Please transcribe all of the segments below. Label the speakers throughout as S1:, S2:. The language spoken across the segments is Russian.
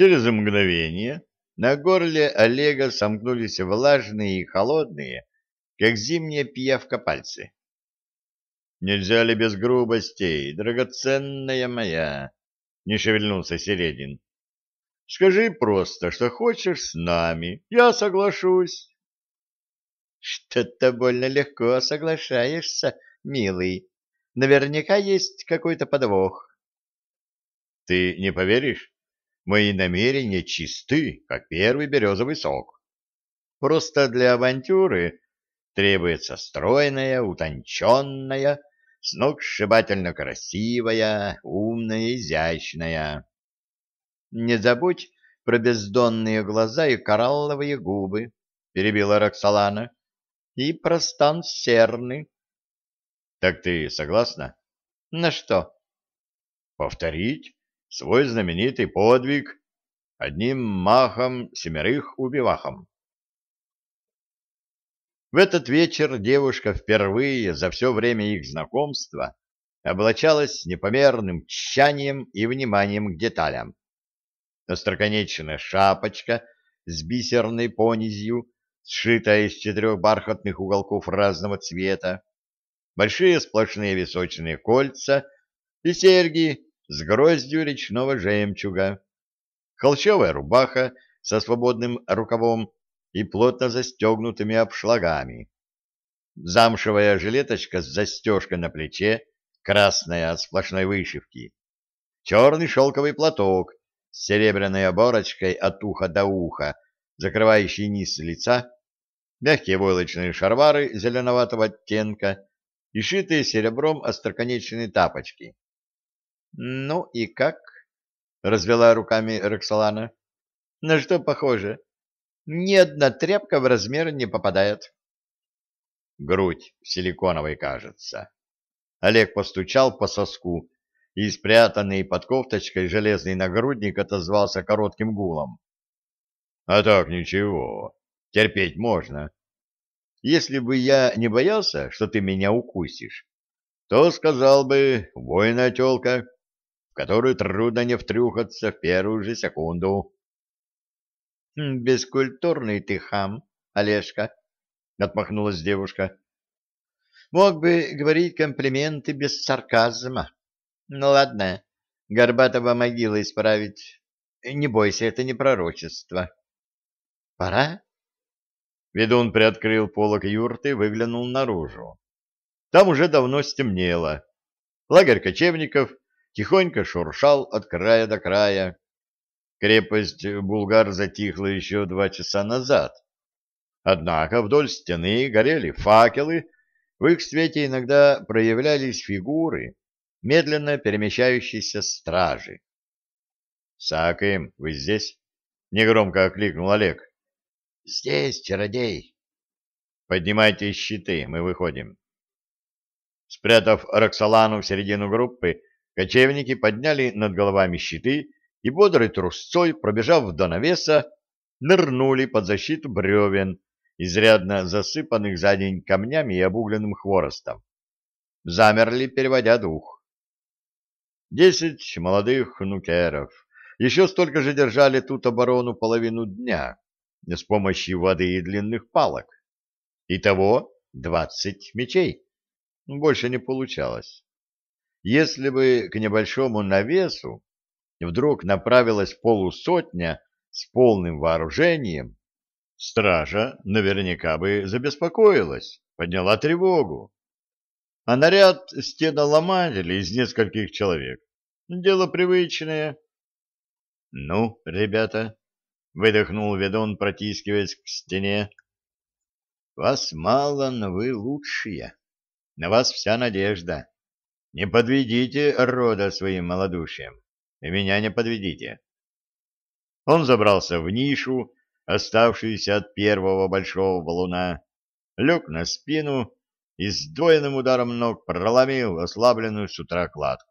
S1: Через мгновение на горле Олега сомкнулись влажные и холодные, как зимняя пиявка пальцы. «Нельзя ли без грубостей, драгоценная моя?» — не шевельнулся Середин. «Скажи просто, что хочешь с нами, я соглашусь».
S2: «Что-то больно легко соглашаешься, милый. Наверняка есть какой-то подвох».
S1: «Ты не поверишь? Мои намерения чисты, как первый березовый сок. Просто для авантюры требуется стройная, утонченная, сногсшибательно красивая, умная, изящная.
S2: Не забудь про бездонные глаза и коралловые губы, — перебила Роксолана, — и про стан серны.
S1: — Так ты согласна?
S2: — На что?
S1: — Повторить свой знаменитый подвиг одним махом семерых убивахом. В этот вечер девушка впервые за все время их знакомства облачалась непомерным тщанием и вниманием к деталям. Остроконечная шапочка с бисерной понизью, сшитая из четырех бархатных уголков разного цвета, большие сплошные височные кольца и серьги с гроздью речного жемчуга, холщовая рубаха со свободным рукавом и плотно застегнутыми обшлагами. Замшевая жилеточка с застежкой на плече, красная от сплошной вышивки. Черный шелковый платок с серебряной оборочкой от уха до уха, закрывающий низ лица, мягкие войлочные шарвары зеленоватого оттенка и шитые серебром остроконечные тапочки.
S2: — Ну и как? — развела руками Роксолана. — На что похоже? Ни одна тряпка в размер не попадает.
S1: Грудь силиконовой, кажется. Олег постучал по соску, и спрятанный под кофточкой железный нагрудник отозвался коротким гулом. — А так ничего, терпеть можно. Если бы я не боялся, что ты меня укусишь, то сказал бы «воинная телка», которую трудно не втрюхаться в первую же секунду.
S2: — Бескультурный ты хам, Олежка, — отмахнулась девушка. — Мог бы говорить комплименты без сарказма. Ну ладно, Горбатова могила исправить. Не бойся, это не пророчество. — Пора?
S1: Ведун приоткрыл полок юрты и выглянул наружу. Там уже давно стемнело. Лагерь кочевников тихонько шуршал от края до края. Крепость Булгар затихла еще два часа назад. Однако вдоль стены горели факелы, в их свете иногда проявлялись фигуры, медленно перемещающиеся стражи. — Сакаем, вы здесь? — негромко окликнул Олег.
S2: — Здесь, чародей.
S1: — Поднимайте щиты, мы выходим. Спрятав Роксолану в середину группы, кочевники подняли над головами щиты и бодрой трусцой, пробежав до навеса, нырнули под защиту бревен, изрядно засыпанных за день камнями и обугленным хворостом. Замерли, переводя дух. Десять молодых нукеров еще столько же держали тут оборону половину дня с помощью воды и длинных палок. Итого двадцать мечей. Больше не получалось. Если бы к небольшому навесу вдруг направилась полусотня с полным вооружением, стража наверняка бы забеспокоилась, подняла тревогу. А наряд стеноломателей из нескольких человек — дело привычное. — Ну, ребята, — выдохнул ведун, протискиваясь к стене, — вас мало, но вы лучшие. На вас вся надежда. Не подведите рода своим малодушием. И меня не подведите. Он забрался в нишу, оставшуюся от первого большого валуна, лег на спину и с двойным ударом ног проломил ослабленную с утра кладку.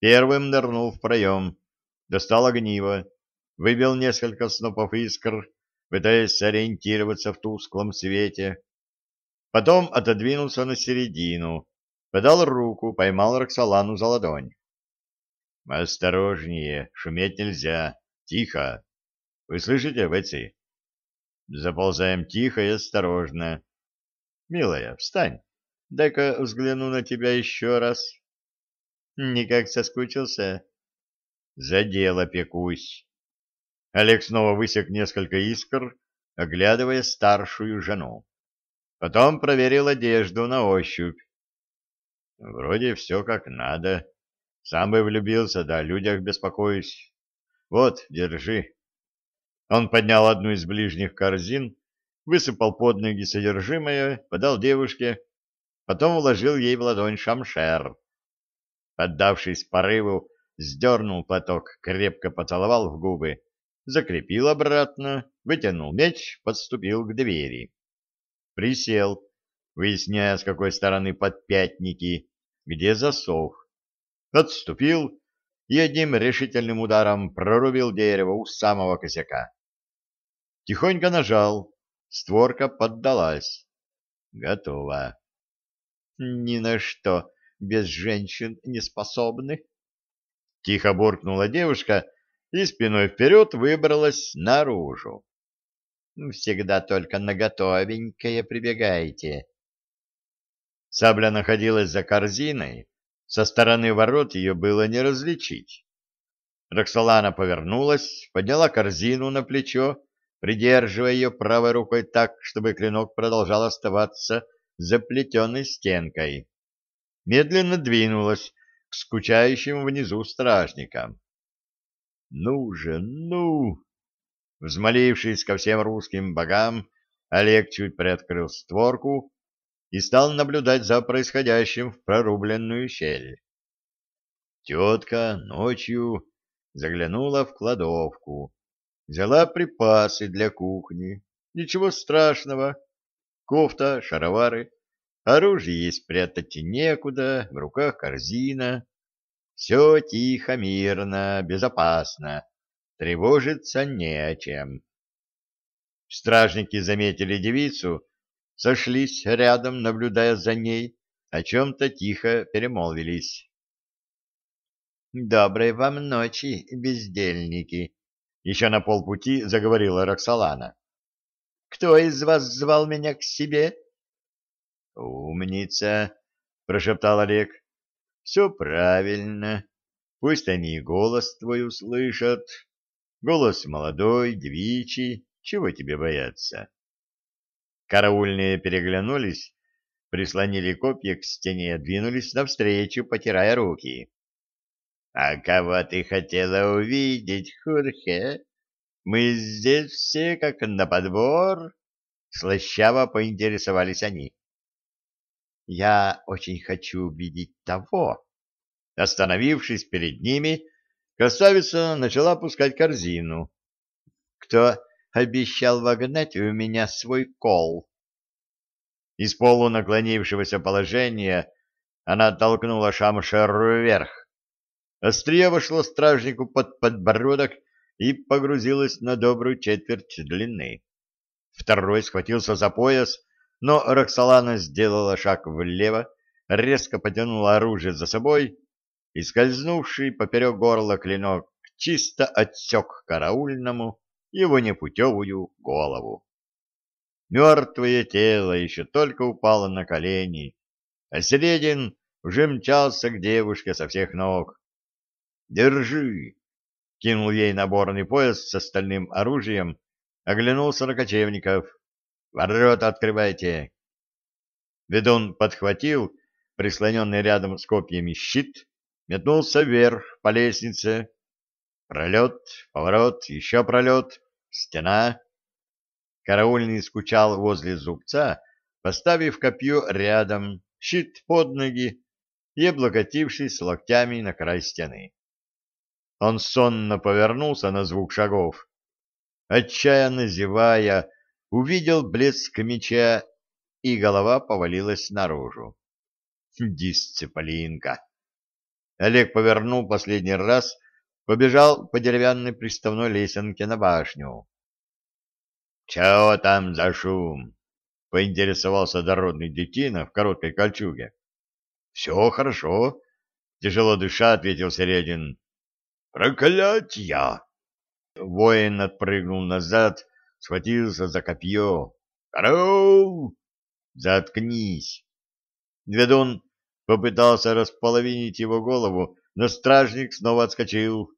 S1: Первым нырнул в проем, достал огниво, выбил несколько снопов искр, пытаясь ориентироваться в тусклом свете. Потом отодвинулся на середину, подал руку, поймал Роксолану за ладонь. «Осторожнее, шуметь нельзя, Тихо. Вы слышите, бойцы? Заползаем тихо и осторожно. Милая, встань. Дай-ка взгляну на тебя еще раз. Никак соскучился. За дело пекусь. Олег снова высек несколько искр, оглядывая старшую жену. Потом проверил одежду на ощупь. Вроде все как надо. Сам бы влюбился, да о людях беспокоюсь. Вот, держи. Он поднял одну из ближних корзин, высыпал под ноги содержимое, подал девушке, потом вложил ей в ладонь шамшер. Поддавшись порыву, сдернул платок, крепко поцеловал в губы, закрепил обратно, вытянул меч, подступил к двери. Присел, выясняя, с какой стороны подпятники, где засов. Отступил и одним решительным ударом прорубил дерево у самого косяка. Тихонько нажал, створка поддалась. Готово. Ни на что без женщин не способны. Тихо буркнула девушка и спиной вперед выбралась наружу. Всегда только на готовенькое прибегаете. Сабля находилась за корзиной, со стороны ворот ее было не различить. Роксолана повернулась, подняла корзину на плечо, придерживая ее правой рукой так, чтобы клинок продолжал оставаться заплетенной стенкой. Медленно двинулась к скучающим внизу стражникам. «Ну же, ну!» Взмолившись ко всем русским богам, Олег чуть приоткрыл створку и стал наблюдать за происходящим в прорубленную щель. Тетка ночью заглянула в кладовку, взяла припасы для кухни. Ничего страшного. Кофта, шаровары, оружие спрятать некуда, в руках корзина. Все тихо, мирно, безопасно, тревожиться не о чем. Стражники заметили девицу, сошлись рядом, наблюдая за ней, о чем-то тихо перемолвились. «Доброй вам ночи, бездельники!» Еще на полпути заговорила Роксолана. «Кто из вас звал меня к себе?» «Умница!» — прошептал Олег. «Все правильно. Пусть они и голос твой услышат. Голос молодой, девичий. Чего тебе бояться?» Караульные переглянулись, прислонили копья к стене, двинулись навстречу, потирая руки. — А кого ты хотела увидеть, Хурхе? Мы здесь все как на подбор? — слащаво поинтересовались они. — Я очень хочу увидеть того. Остановившись перед ними, красавица начала пускать корзину. — Кто обещал вогнать у меня свой кол. Из полу наклонившегося положения она оттолкнула шамшер вверх. Острие вошло стражнику под подбородок и погрузилось на добрую четверть длины. Второй схватился за пояс, но Роксолана сделала шаг влево, резко потянула оружие за собой, и скользнувший поперек горла клинок чисто отсек караульному его непутевую голову. Мертвое тело еще только упало на колени, а Середин уже мчался к девушке со всех ног. «Держи!» — кинул ей наборный пояс с остальным оружием, оглянулся на кочевников. «Ворота открывайте!» Ведун подхватил прислоненный рядом с копьями щит, метнулся вверх по лестнице, Пролет, поворот, еще пролет, стена. Караульный скучал возле зубца, поставив копье рядом, щит под ноги и облокотившись локтями на край стены. Он сонно повернулся на звук шагов. Отчаянно зевая, увидел блеск меча, и голова повалилась наружу. Дисциплинка. Олег повернул последний раз побежал по деревянной приставной лесенке на башню. — Чего там за шум? — поинтересовался дородный детина в короткой кольчуге. — Все хорошо, — тяжело дыша ответил Середин. — Проклятья! воин отпрыгнул назад, схватился за копье. «Караул!» «Заткнись!» Ведун попытался располовинить его голову, но стражник снова отскочил.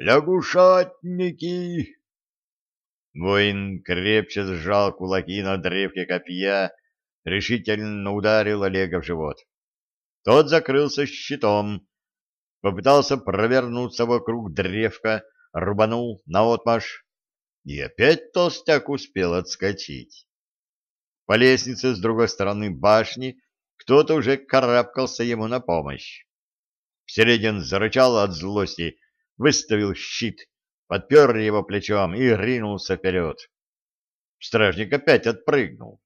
S1: «Лягушатники!» Воин крепче сжал кулаки на древке копья, решительно ударил Олега в живот. Тот закрылся щитом, попытался провернуться вокруг древка, рубанул наотмашь, и опять толстяк успел отскочить. По лестнице с другой стороны башни кто-то уже карабкался ему на помощь. Середин зарычал от злости, выставил щит, подпер его плечом и ринулся вперед. Стражник опять отпрыгнул,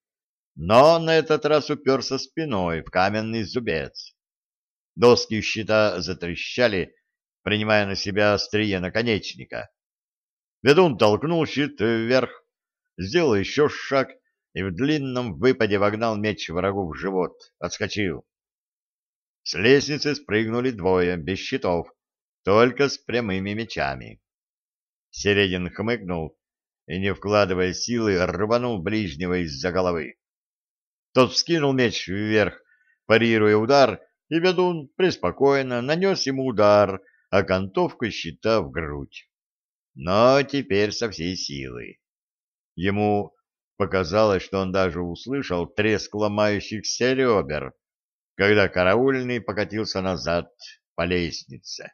S1: но на этот раз уперся спиной в каменный зубец. Доски щита затрещали, принимая на себя острие наконечника. Ведун толкнул щит вверх, сделал еще шаг и в длинном выпаде вогнал меч врагу в живот, отскочил. С лестницы спрыгнули двое, без щитов, только с прямыми мечами. Середин хмыкнул и, не вкладывая силы, рванул ближнего из-за головы. Тот вскинул меч вверх, парируя удар, и ведун преспокойно нанес ему удар окантовкой щита в грудь. Но теперь со всей силы. Ему показалось, что он даже услышал треск ломающихся ребер, когда караульный покатился назад по лестнице.